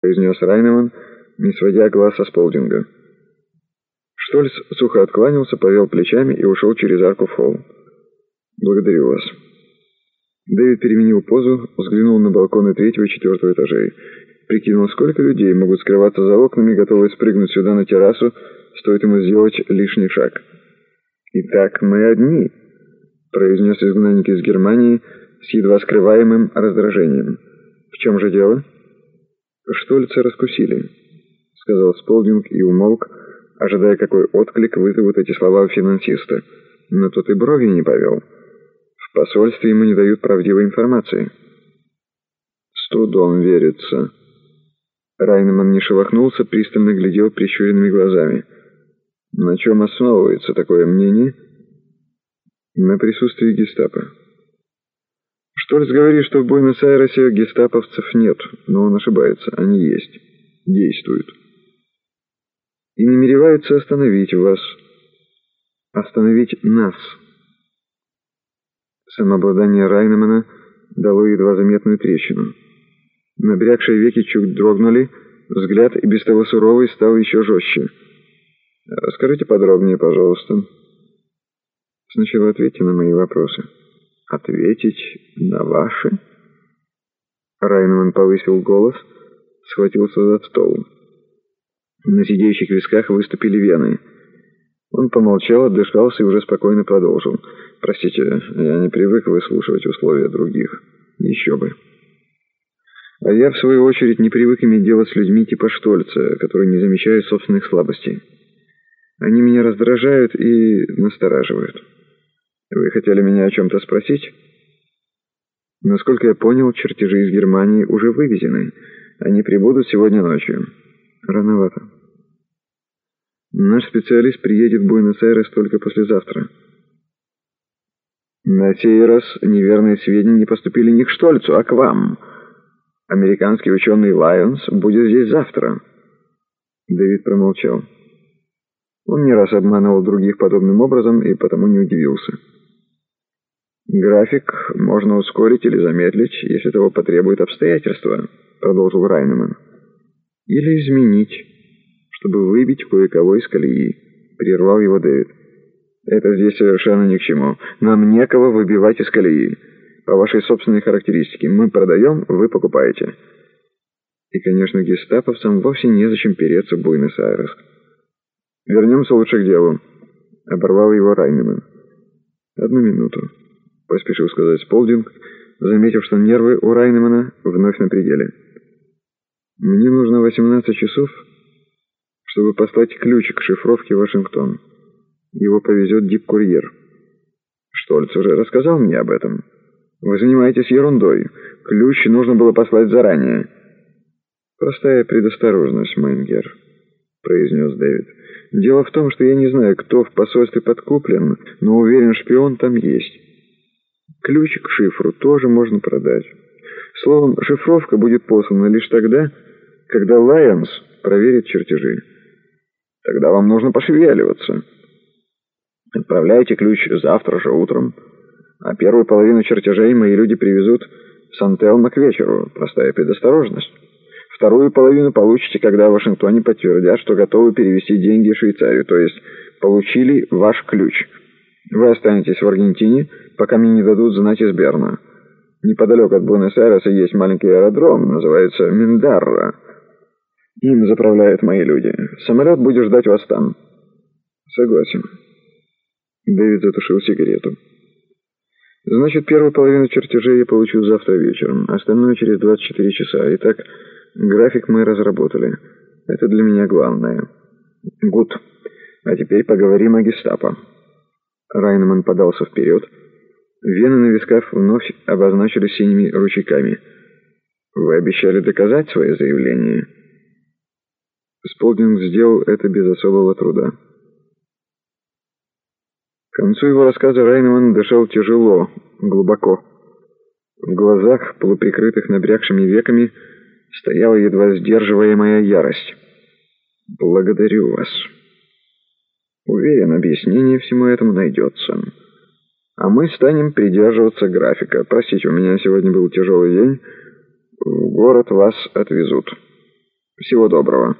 произнес Райнеман, не сводя глаз со Сполдинга. Штольц сухо откланялся, повел плечами и ушел через арку в холл. «Благодарю вас». Дэвид переменил позу, взглянул на балконы третьего и четвертого этажей. Прикинул, сколько людей могут скрываться за окнами, готовые спрыгнуть сюда на террасу, стоит ему сделать лишний шаг. «Итак, мы одни», — произнес изгнанник из Германии с едва скрываемым раздражением. «В чем же дело?» «Штольца раскусили», — сказал Сполдинг и умолк, ожидая, какой отклик вызовут эти слова у финансиста. Но тот и брови не повел. В посольстве ему не дают правдивой информации. «С трудом верится». Райнеман не шелохнулся, пристально глядел прищуренными глазами. «На чем основывается такое мнение?» «На присутствии гестапо». Штольц говорит, что в Буэнос-Айресе гестаповцев нет, но он ошибается, они есть, действуют. И намереваются остановить вас, остановить нас. Самообладание Райнемана дало едва заметную трещину. Набрякшие веки чуть дрогнули, взгляд и без того суровый стал еще жестче. «Расскажите подробнее, пожалуйста. Сначала ответьте на мои вопросы». «Ответить на ваши?» Райнман повысил голос, схватился за стол. На сидящих висках выступили вены. Он помолчал, отдышался и уже спокойно продолжил. «Простите, я не привык выслушивать условия других. Еще бы». А я, в свою очередь, не привык иметь дело с людьми типа Штольца, которые не замечают собственных слабостей. Они меня раздражают и настораживают. Вы хотели меня о чем-то спросить? Насколько я понял, чертежи из Германии уже вывезены. Они прибудут сегодня ночью. Рановато. Наш специалист приедет в Буэнос-Айрес только послезавтра. На сей раз неверные сведения не поступили не к Штольцу, а к вам. Американский ученый Лайонс будет здесь завтра. Дэвид промолчал. Он не раз обманывал других подобным образом и потому не удивился. «График можно ускорить или замедлить, если того потребует обстоятельства», — продолжил Райнеман. «Или изменить, чтобы выбить кое-кого из колеи», — прервал его Дэвид. «Это здесь совершенно ни к чему. Нам некого выбивать из колеи. По вашей собственной характеристике. Мы продаем, вы покупаете». И, конечно, гестаповцам вовсе незачем переться в Буэнос-Айрес. «Вернемся лучше к делу», — оборвал его Райнеман. «Одну минуту» поспешил сказать Сполдинг, заметив, что нервы у Райнемана вновь на пределе. «Мне нужно 18 часов, чтобы послать ключ к шифровке Вашингтон. Его повезет дип-курьер». «Штольц уже рассказал мне об этом. Вы занимаетесь ерундой. Ключ нужно было послать заранее». «Простая предосторожность, майн герр», — произнес Дэвид. «Дело в том, что я не знаю, кто в посольстве подкуплен, но уверен, шпион там есть». Ключ к шифру тоже можно продать. Словом, шифровка будет послана лишь тогда, когда Лайонс проверит чертежи. Тогда вам нужно пошевеливаться. Отправляйте ключ завтра же утром, а первую половину чертежей мои люди привезут в Сан-Телмо к вечеру. Простая предосторожность. Вторую половину получите, когда в Вашингтоне подтвердят, что готовы перевести деньги в Швейцарию, то есть получили ваш ключ. Вы останетесь в Аргентине, пока мне не дадут знать из Берна. Неподалеку от Буэнос-Айреса есть маленький аэродром, называется Миндарра. Им заправляют мои люди. Самолет будет ждать вас там. Согласен. Дэвид затушил сигарету. Значит, первую половину чертежей я получу завтра вечером, остальное через 24 часа. Итак, график мы разработали. Это для меня главное. Гуд. А теперь поговорим о гестапо. Райнман подался вперед. Вены на висках вновь обозначили синими ручейками. «Вы обещали доказать свое заявление?» Сполдинг сделал это без особого труда. К концу его рассказа Райнман дышал тяжело, глубоко. В глазах, полуприкрытых набрякшими веками, стояла едва сдерживаемая ярость. «Благодарю вас». Уверен, объяснение всему этому найдется. А мы станем придерживаться графика. Простите, у меня сегодня был тяжелый день. В город вас отвезут». Всего доброго.